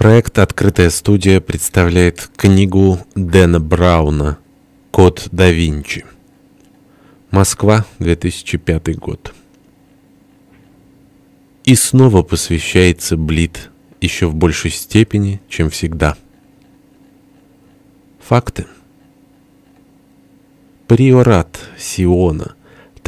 Проект «Открытая студия» представляет книгу Дэна Брауна «Код да Винчи». Москва, 2005 год. И снова посвящается Блит еще в большей степени, чем всегда. Факты. Приорат Сиона –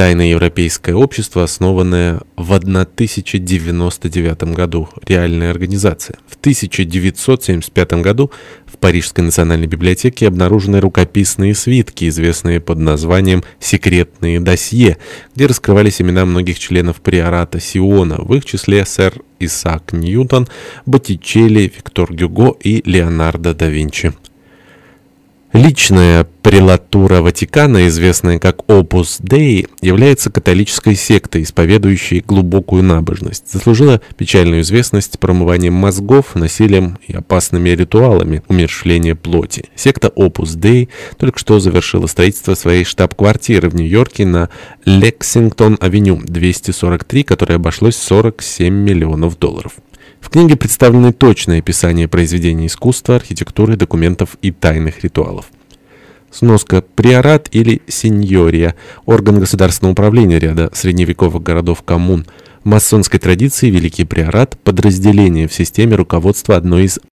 Тайное европейское общество, основанное в 1099 году, реальная организация. В 1975 году в Парижской национальной библиотеке обнаружены рукописные свитки, известные под названием «Секретные досье», где раскрывались имена многих членов приората Сиона, в их числе сэр Исаак Ньютон, Боттичелли, Виктор Гюго и Леонардо да Винчи. Личная прелатура Ватикана, известная как Opus Dei, является католической сектой, исповедующей глубокую набожность. Заслужила печальную известность промыванием мозгов, насилием и опасными ритуалами умершления плоти. Секта Opus Dei только что завершила строительство своей штаб-квартиры в Нью-Йорке на Лексингтон-авеню 243, которое обошлось 47 миллионов долларов. В книге представлены точные описания произведений искусства, архитектуры, документов и тайных ритуалов. Сноска. Приорат или сеньория. Орган государственного управления ряда средневековых городов-коммун. В масонской традиции Великий Приорат – подразделение в системе руководства одной из